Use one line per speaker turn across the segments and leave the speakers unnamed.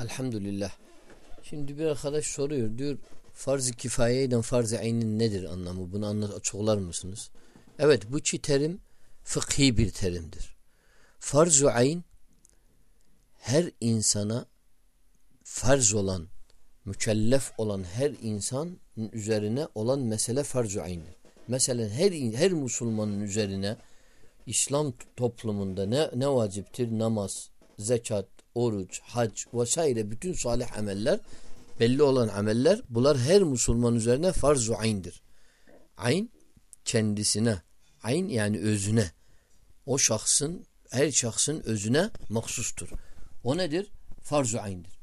Elhamdülillah. Şimdi bir arkadaş soruyor diyor farz-ı kifaye ile farz-ı aynin nedir anlamı? Bunu anlat açıklar mısınız? Evet bu iki terim fıkhi bir terimdir. Farz-ı ayn her insana farz olan, mükellef olan her insan üzerine olan mesele farz-ı ayn'dir. Mesela her her Müslümanın üzerine İslam toplumunda ne ne vaciptir? Namaz, zekat, oruç, hac vesaire bütün salih ameller belli olan ameller bunlar her Müslüman üzerine farz-ı ayn'dir. Ayn kendisine, ayn yani özüne. O şahsın her şahsın özüne mahsustur. O nedir? Farz-ı ayn'dir.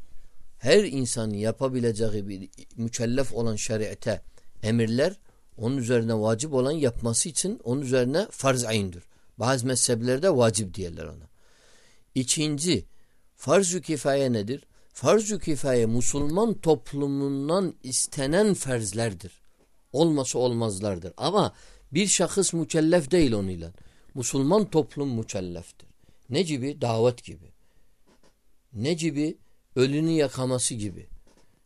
Her insanın yapabileceği bir mükellef olan şeriate emirler onun üzerine vacip olan yapması için onun üzerine farz ayn'dir. Bazı mezheplerde vacip diyorlar ona. İkinci, farz-ı kifaye nedir? Farz-ı kifaye Müslüman toplumundan istenen ferzlerdir. Olması olmazlardır. Ama bir şahıs mükellef değil onunla. Müslüman toplum mükelleftir. Ne gibi? Davet gibi. Ne gibi? Ölünü yakaması gibi.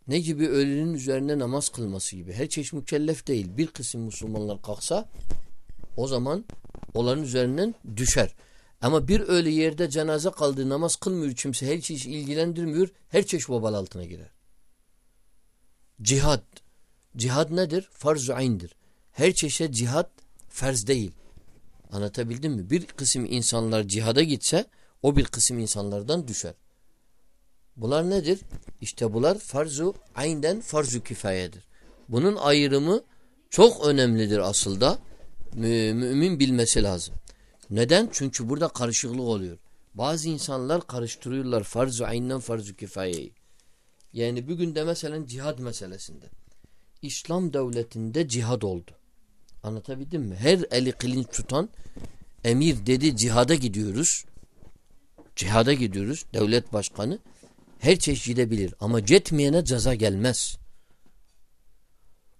Ne gibi? Ölünün üzerine namaz kılması gibi. Her çeşit mükellef değil. Bir kısım Müslümanlar kalksa o zaman onların üzerinden düşer. Ama bir öyle yerde cenaze kaldı namaz kılmıyor kimse her çeşit ilgilendirmiyor her çeşit vebal altına girer. Cihad. Cihad nedir? Farz-ı ayn'dir. Her çeşit cihad farz değil. Anlatabildim mi? Bir kısım insanlar cihada gitse o bir kısım insanlardan düşer. Bunlar nedir? İşte bunlar farz-ı aynden farz-ı kifayedir. Bunun ayrımı çok önemlidir aslında. Mü mümin bilmesi lazım. Neden? Çünkü burada karışıklık oluyor. Bazı insanlar karıştırıyorlar farz-ı aynden farz-ı kifayeyi. Yani bugün de mesela cihad meselesinde. İslam devletinde cihad oldu. Anlatabildim mi? Her eli kılınç tutan emir dedi cihada gidiyoruz. Cihada gidiyoruz. Devlet başkanı her çeşit gidebilir. Ama gitmeyene ceza gelmez.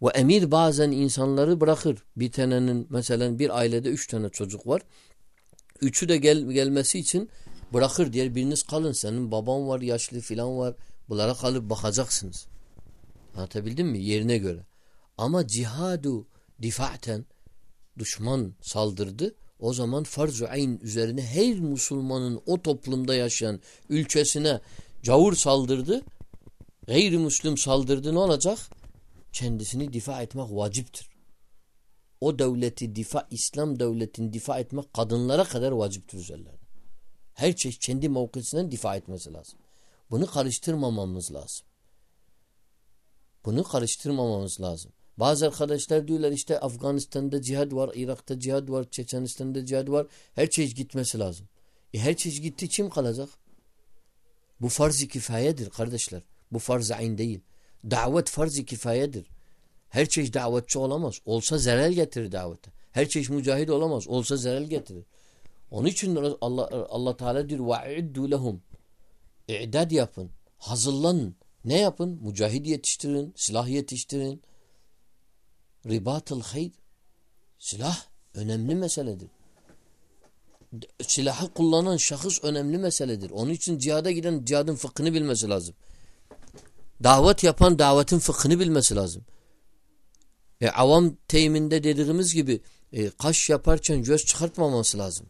Ve emir bazen insanları bırakır. Bir tanenin mesela bir ailede üç tane çocuk var. Üçü de gel, gelmesi için bırakır diğer biriniz kalın. Senin baban var, yaşlı filan var. Bunlara kalıp bakacaksınız. Anlatabildim mi? Yerine göre. Ama cihadu difaten düşman saldırdı. O zaman farz-ı ayn üzerine her Müslümanın o toplumda yaşayan ülkesine cavur saldırdı. Gayrimüslim saldırdı ne olacak? Kendisini difa etmek vaciptir. O devleti difa, İslam devletini difa etmek kadınlara kadar vaciptir üzerlerine. Her şey kendi mevkisinden difa etmesi lazım. Bunu karıştırmamamız lazım. Bunu karıştırmamamız lazım. Bazı arkadaşlar diyorlar işte Afganistan'da cihad var, Irak'ta cihad var, Çeçenistan'da cihad var. Her şey gitmesi lazım. E her şey gitti kim kalacak? Bu farz-ı kifayedir kardeşler. Bu farz-ı ayn değil. Davet farz-ı kifayedir. Her çeşit davetçi olamaz. Olsa zarar getirir davete. Her çeşit mücahid olamaz. Olsa zarar getirir. Onun için Allah Allah Teala diyor ve'iddu lehum. İ'dad yapın. Hazırlanın. Ne yapın? Mücahid yetiştirin, silah yetiştirin. Ribatıl hayr. Silah önemli meseledir. Silahı kullanan şahıs önemli meseledir. Onun için cihada giden cihadın fıkhını bilmesi lazım. Davet yapan davetin fıkhını bilmesi lazım. E, avam teyiminde dediğimiz gibi e, kaş yaparken göz çıkartmaması lazım.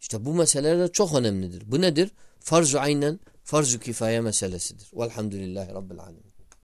İşte bu meseleler de çok önemlidir. Bu nedir? Farz-ı aynen farz-ı kifaye meselesidir. Velhamdülillahi Rabbil alemin.